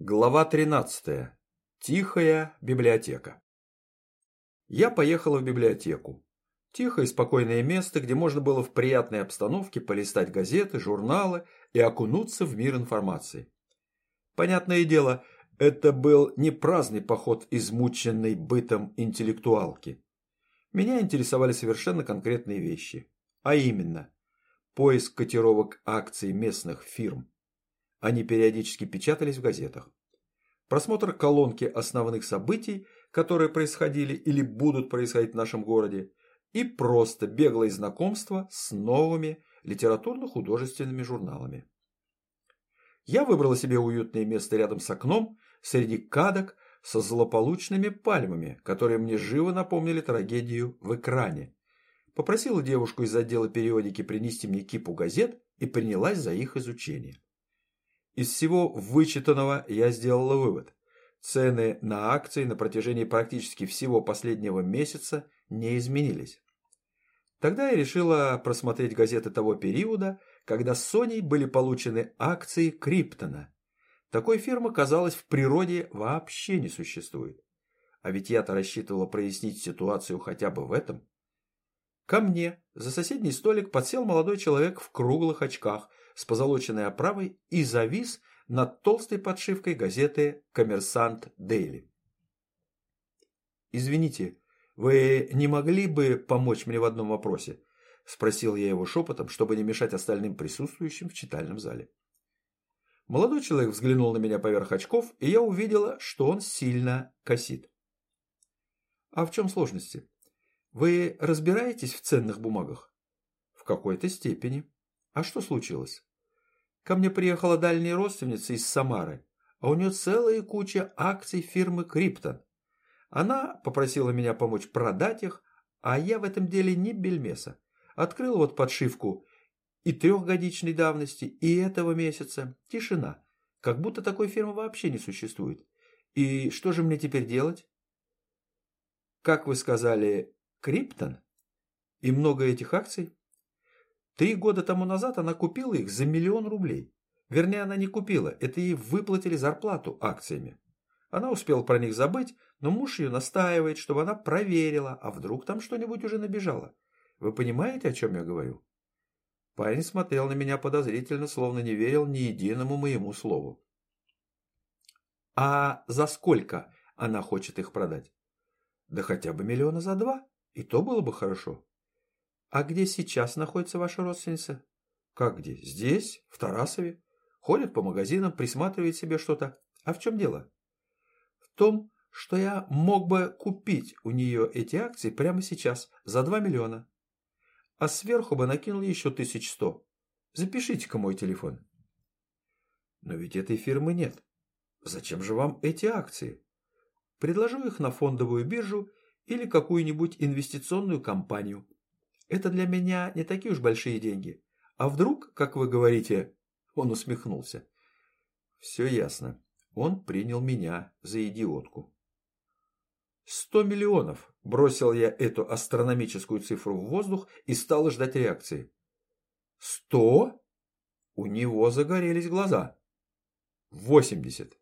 Глава 13. Тихая библиотека. Я поехала в библиотеку. Тихое и спокойное место, где можно было в приятной обстановке полистать газеты, журналы и окунуться в мир информации. Понятное дело, это был не праздный поход измученной бытом интеллектуалки. Меня интересовали совершенно конкретные вещи. А именно, поиск котировок акций местных фирм, они периодически печатались в газетах. Просмотр колонки основных событий, которые происходили или будут происходить в нашем городе, и просто беглое знакомство с новыми литературно-художественными журналами. Я выбрала себе уютное место рядом с окном, среди кадок со злополучными пальмами, которые мне живо напомнили трагедию в экране. Попросила девушку из отдела периодики принести мне кипу газет и принялась за их изучение. Из всего вычитанного я сделала вывод. Цены на акции на протяжении практически всего последнего месяца не изменились. Тогда я решила просмотреть газеты того периода, когда с Соней были получены акции Криптона. Такой фирмы, казалось, в природе вообще не существует. А ведь я-то рассчитывала прояснить ситуацию хотя бы в этом. Ко мне за соседний столик подсел молодой человек в круглых очках с позолоченной оправой и завис над толстой подшивкой газеты «Коммерсант Дейли». «Извините, вы не могли бы помочь мне в одном вопросе?» – спросил я его шепотом, чтобы не мешать остальным присутствующим в читальном зале. Молодой человек взглянул на меня поверх очков, и я увидела, что он сильно косит. «А в чем сложности? Вы разбираетесь в ценных бумагах?» «В какой-то степени. А что случилось?» Ко мне приехала дальняя родственница из Самары, а у нее целая куча акций фирмы Криптон. Она попросила меня помочь продать их, а я в этом деле не бельмеса. Открыл вот подшивку и трехгодичной давности, и этого месяца. Тишина. Как будто такой фирмы вообще не существует. И что же мне теперь делать? Как вы сказали, Криптон? И много этих акций? Три года тому назад она купила их за миллион рублей. Вернее, она не купила, это ей выплатили зарплату акциями. Она успела про них забыть, но муж ее настаивает, чтобы она проверила, а вдруг там что-нибудь уже набежало. Вы понимаете, о чем я говорю? Парень смотрел на меня подозрительно, словно не верил ни единому моему слову. А за сколько она хочет их продать? Да хотя бы миллиона за два, и то было бы хорошо. А где сейчас находится ваша родственница? Как где? Здесь, в Тарасове. Ходит по магазинам, присматривает себе что-то. А в чем дело? В том, что я мог бы купить у нее эти акции прямо сейчас за 2 миллиона. А сверху бы накинул еще тысяч сто. Запишите-ка мой телефон. Но ведь этой фирмы нет. Зачем же вам эти акции? Предложу их на фондовую биржу или какую-нибудь инвестиционную компанию. Это для меня не такие уж большие деньги. А вдруг, как вы говорите, он усмехнулся. Все ясно. Он принял меня за идиотку. Сто миллионов. Бросил я эту астрономическую цифру в воздух и стал ждать реакции. Сто? У него загорелись глаза. Восемьдесят.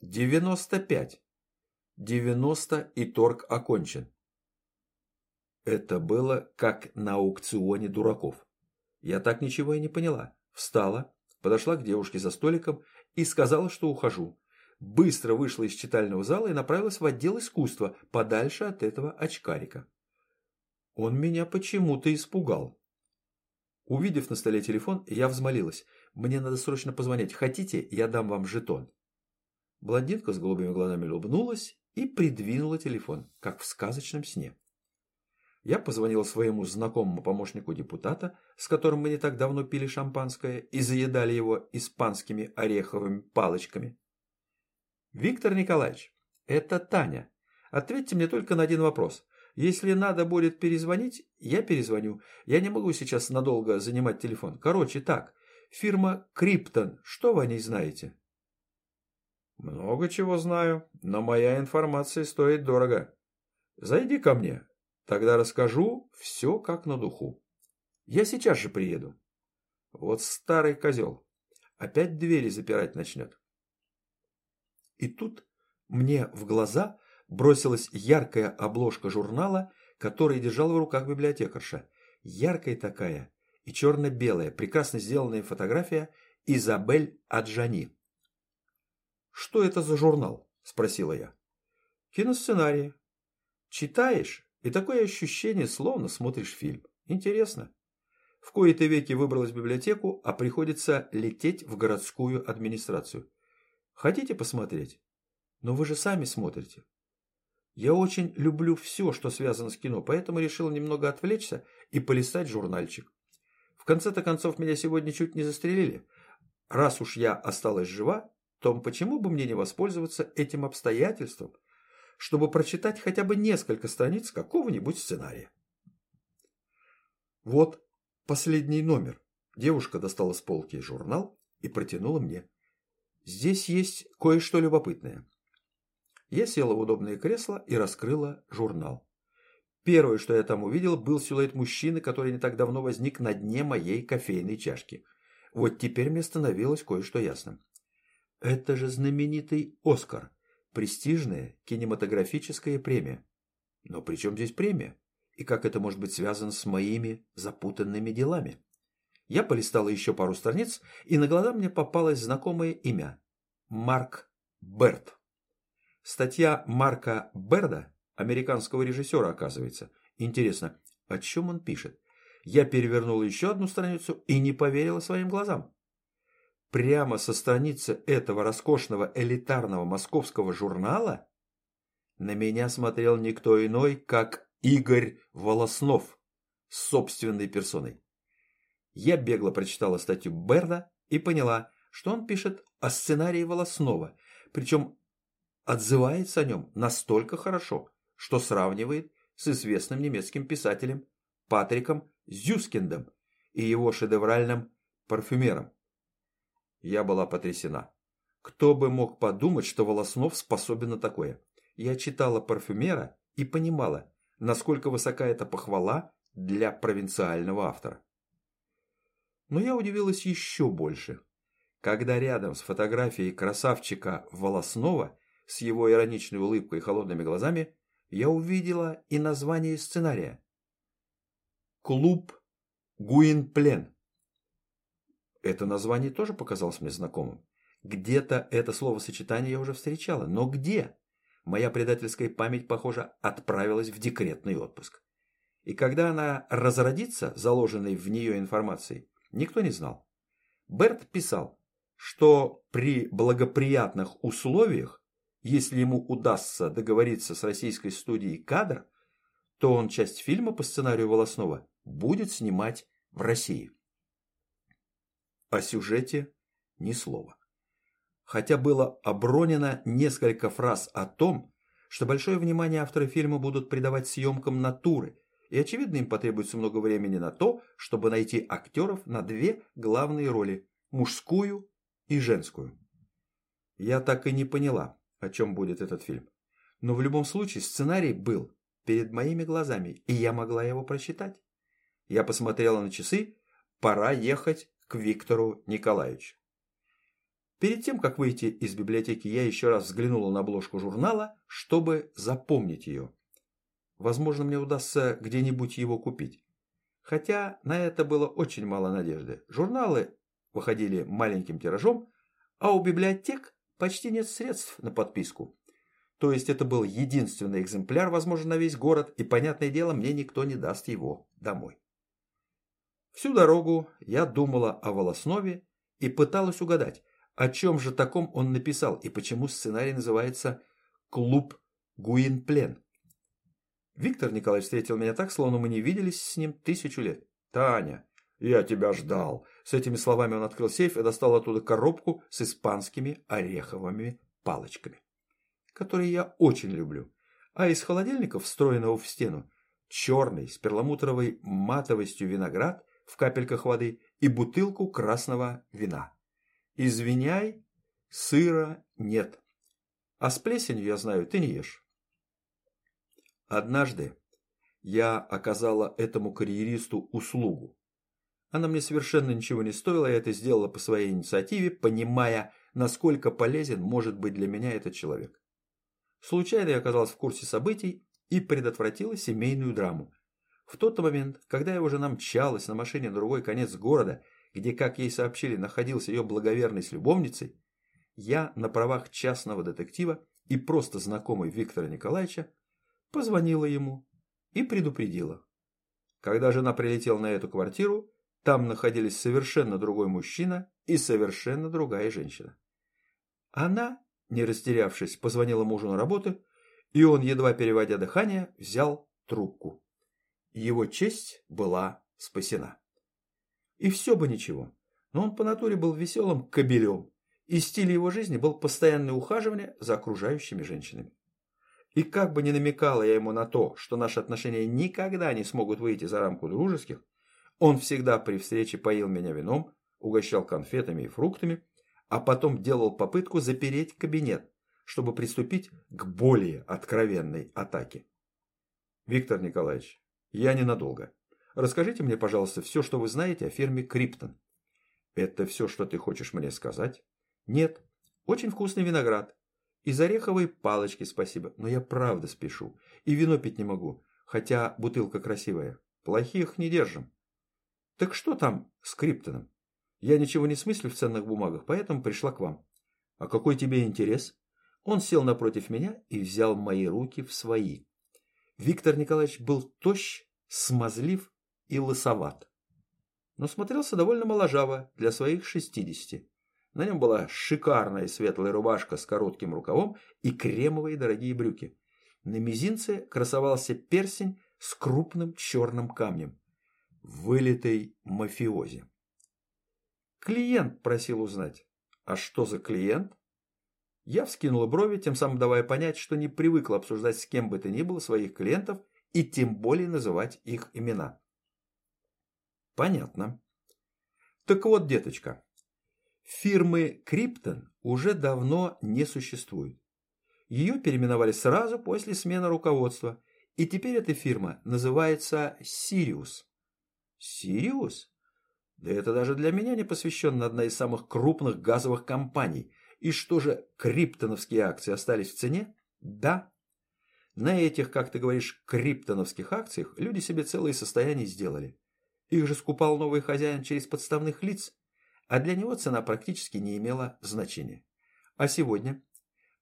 Девяносто пять. Девяносто и торг окончен. Это было как на аукционе дураков. Я так ничего и не поняла. Встала, подошла к девушке за столиком и сказала, что ухожу. Быстро вышла из читального зала и направилась в отдел искусства, подальше от этого очкарика. Он меня почему-то испугал. Увидев на столе телефон, я взмолилась. «Мне надо срочно позвонить. Хотите, я дам вам жетон?» Блондинка с голубыми глазами улыбнулась и придвинула телефон, как в сказочном сне. Я позвонил своему знакомому помощнику депутата, с которым мы не так давно пили шампанское и заедали его испанскими ореховыми палочками. «Виктор Николаевич, это Таня. Ответьте мне только на один вопрос. Если надо будет перезвонить, я перезвоню. Я не могу сейчас надолго занимать телефон. Короче, так. Фирма Криптон. Что вы о ней знаете?» «Много чего знаю, но моя информация стоит дорого. Зайди ко мне, Тогда расскажу все как на духу. Я сейчас же приеду. Вот старый козел. Опять двери запирать начнет. И тут мне в глаза бросилась яркая обложка журнала, который держал в руках библиотекарша. Яркая такая и черно-белая, прекрасно сделанная фотография Изабель Аджани. «Что это за журнал?» – спросила я. «Киносценарии. Читаешь, и такое ощущение, словно смотришь фильм. Интересно. В кои-то веки выбралась в библиотеку, а приходится лететь в городскую администрацию. Хотите посмотреть? Но вы же сами смотрите. Я очень люблю все, что связано с кино, поэтому решил немного отвлечься и полистать журнальчик. В конце-то концов, меня сегодня чуть не застрелили. Раз уж я осталась жива, то почему бы мне не воспользоваться этим обстоятельством, чтобы прочитать хотя бы несколько страниц какого-нибудь сценария? Вот последний номер. Девушка достала с полки журнал и протянула мне. Здесь есть кое-что любопытное. Я села в удобное кресло и раскрыла журнал. Первое, что я там увидел, был силуэт мужчины, который не так давно возник на дне моей кофейной чашки. Вот теперь мне становилось кое-что ясно. Это же знаменитый «Оскар», престижная кинематографическая премия. Но при чем здесь премия? И как это может быть связано с моими запутанными делами? Я полистала еще пару страниц, и на глаза мне попалось знакомое имя – Марк Берт. Статья Марка Берда, американского режиссера, оказывается. Интересно, о чем он пишет? Я перевернула еще одну страницу и не поверила своим глазам. Прямо со страницы этого роскошного элитарного московского журнала на меня смотрел никто иной, как Игорь Волоснов с собственной персоной. Я бегло прочитала статью Берда и поняла, что он пишет о сценарии Волоснова, причем отзывается о нем настолько хорошо, что сравнивает с известным немецким писателем Патриком Зюскиндом и его шедевральным парфюмером. Я была потрясена. Кто бы мог подумать, что Волоснов способен на такое? Я читала парфюмера и понимала, насколько высока эта похвала для провинциального автора. Но я удивилась еще больше, когда рядом с фотографией красавчика Волоснова с его ироничной улыбкой и холодными глазами я увидела и название сценария. «Клуб Гуинплен». Это название тоже показалось мне знакомым. Где-то это словосочетание я уже встречала, но где? Моя предательская память, похоже, отправилась в декретный отпуск. И когда она разродится, заложенной в нее информацией, никто не знал. Берт писал, что при благоприятных условиях, если ему удастся договориться с российской студией «Кадр», то он часть фильма по сценарию Волоснова будет снимать в России. О сюжете ни слова. Хотя было обронено несколько фраз о том, что большое внимание авторы фильма будут придавать съемкам натуры, и очевидно им потребуется много времени на то, чтобы найти актеров на две главные роли – мужскую и женскую. Я так и не поняла, о чем будет этот фильм. Но в любом случае сценарий был перед моими глазами, и я могла его прочитать. Я посмотрела на часы, пора ехать к Виктору Николаевичу. Перед тем, как выйти из библиотеки, я еще раз взглянула на обложку журнала, чтобы запомнить ее. Возможно, мне удастся где-нибудь его купить. Хотя на это было очень мало надежды. Журналы выходили маленьким тиражом, а у библиотек почти нет средств на подписку. То есть это был единственный экземпляр, возможно, на весь город, и, понятное дело, мне никто не даст его домой. Всю дорогу я думала о Волоснове и пыталась угадать, о чем же таком он написал и почему сценарий называется «Клуб Гуинплен». Виктор Николаевич встретил меня так, словно мы не виделись с ним тысячу лет. «Таня, я тебя ждал!» С этими словами он открыл сейф и достал оттуда коробку с испанскими ореховыми палочками, которые я очень люблю. А из холодильника, встроенного в стену, черный с перламутровой матовостью виноград в капельках воды и бутылку красного вина. Извиняй, сыра нет. А с плесенью, я знаю, ты не ешь. Однажды я оказала этому карьеристу услугу. Она мне совершенно ничего не стоила, я это сделала по своей инициативе, понимая, насколько полезен может быть для меня этот человек. Случайно я оказалась в курсе событий и предотвратила семейную драму. В тот момент, когда его жена мчалась на машине на другой конец города, где, как ей сообщили, находился ее благоверный с любовницей, я на правах частного детектива и просто знакомый Виктора Николаевича позвонила ему и предупредила. Когда жена прилетела на эту квартиру, там находились совершенно другой мужчина и совершенно другая женщина. Она, не растерявшись, позвонила мужу на работу, и он, едва переводя дыхание, взял трубку. Его честь была спасена. И все бы ничего, но он по натуре был веселым кобелем, и стиль его жизни был постоянное ухаживание за окружающими женщинами. И как бы ни намекала я ему на то, что наши отношения никогда не смогут выйти за рамку дружеских, он всегда при встрече поил меня вином, угощал конфетами и фруктами, а потом делал попытку запереть кабинет, чтобы приступить к более откровенной атаке. Виктор Николаевич, я ненадолго. Расскажите мне, пожалуйста, все, что вы знаете о фирме Криптон. Это все, что ты хочешь мне сказать? Нет. Очень вкусный виноград. Из ореховой палочки спасибо, но я правда спешу. И вино пить не могу, хотя бутылка красивая. Плохих не держим. Так что там с Криптоном? Я ничего не смыслю в ценных бумагах, поэтому пришла к вам. А какой тебе интерес? Он сел напротив меня и взял мои руки в свои. Виктор Николаевич был тощ, смазлив и лысоват. Но смотрелся довольно моложаво для своих шестидесяти. На нем была шикарная светлая рубашка с коротким рукавом и кремовые дорогие брюки. На мизинце красовался персень с крупным черным камнем. Вылитый мафиози. Клиент просил узнать. А что за клиент? Я вскинула брови, тем самым давая понять, что не привыкла обсуждать с кем бы то ни было своих клиентов и тем более называть их имена. Понятно. Так вот, деточка, Фирмы Криптон уже давно не существует. Ее переименовали сразу после смены руководства, и теперь эта фирма называется Сириус. Сириус? Да это даже для меня не посвященная одна из самых крупных газовых компаний. И что же, криптоновские акции остались в цене? Да. На этих, как ты говоришь, криптоновских акциях люди себе целые состояния сделали. Их же скупал новый хозяин через подставных лиц а для него цена практически не имела значения. А сегодня?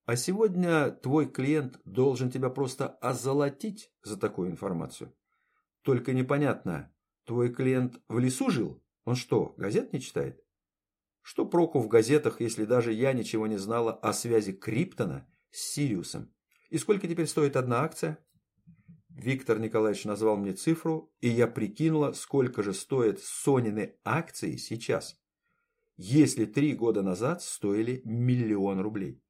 А сегодня твой клиент должен тебя просто озолотить за такую информацию. Только непонятно, твой клиент в лесу жил? Он что, газет не читает? Что проку в газетах, если даже я ничего не знала о связи Криптона с Сириусом? И сколько теперь стоит одна акция? Виктор Николаевич назвал мне цифру, и я прикинула, сколько же стоят Сонины акции сейчас если три года назад стоили миллион рублей.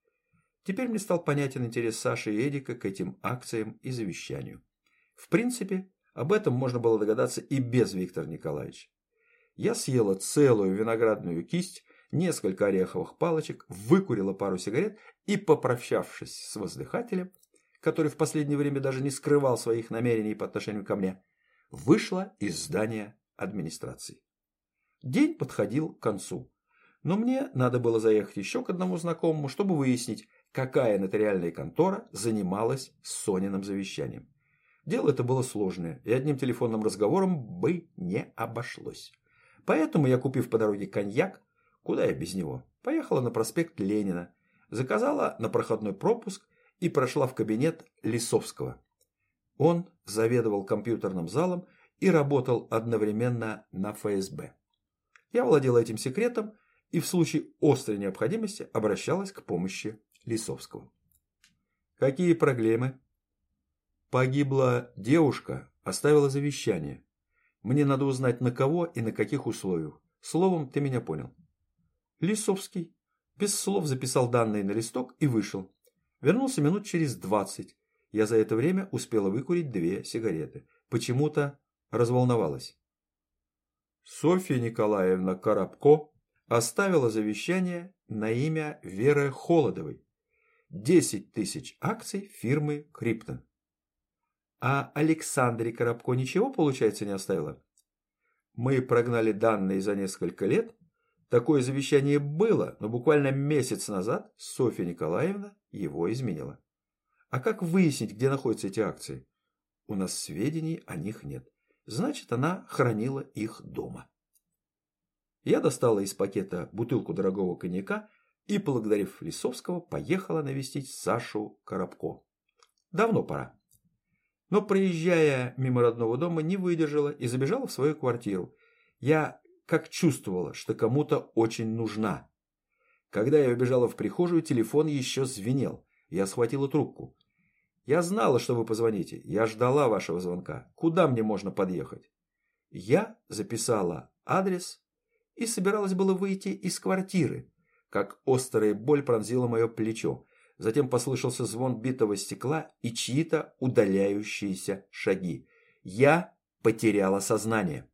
Теперь мне стал понятен интерес Саши и Эдика к этим акциям и завещанию. В принципе, об этом можно было догадаться и без Виктора Николаевича. Я съела целую виноградную кисть, несколько ореховых палочек, выкурила пару сигарет и, попрощавшись с воздыхателем, который в последнее время даже не скрывал своих намерений по отношению ко мне, вышла из здания администрации. День подходил к концу. Но мне надо было заехать еще к одному знакомому, чтобы выяснить, какая нотариальная контора занималась Сониным завещанием. Дело это было сложное, и одним телефонным разговором бы не обошлось. Поэтому я, купив по дороге коньяк, куда я без него, поехала на проспект Ленина, заказала на проходной пропуск и прошла в кабинет Лисовского. Он заведовал компьютерным залом и работал одновременно на ФСБ. Я владела этим секретом и в случае острой необходимости обращалась к помощи Лисовского. Какие проблемы? Погибла девушка, оставила завещание. Мне надо узнать на кого и на каких условиях. Словом, ты меня понял. Лисовский без слов записал данные на листок и вышел. Вернулся минут через двадцать. Я за это время успела выкурить две сигареты. Почему-то разволновалась. Софья Николаевна Коробко оставила завещание на имя Веры Холодовой. 10 тысяч акций фирмы Криптон. А Александре Коробко ничего, получается, не оставила? Мы прогнали данные за несколько лет, Такое завещание было, но буквально месяц назад Софья Николаевна его изменила. А как выяснить, где находятся эти акции? У нас сведений о них нет. Значит, она хранила их дома. Я достала из пакета бутылку дорогого коньяка и, благодарив Лисовского, поехала навестить Сашу Коробко. Давно пора. Но, проезжая мимо родного дома, не выдержала и забежала в свою квартиру. Я как чувствовала, что кому-то очень нужна. Когда я убежала в прихожую, телефон еще звенел. Я схватила трубку. «Я знала, что вы позвоните. Я ждала вашего звонка. Куда мне можно подъехать?» Я записала адрес и собиралась было выйти из квартиры, как острая боль пронзила мое плечо. Затем послышался звон битого стекла и чьи-то удаляющиеся шаги. Я потеряла сознание.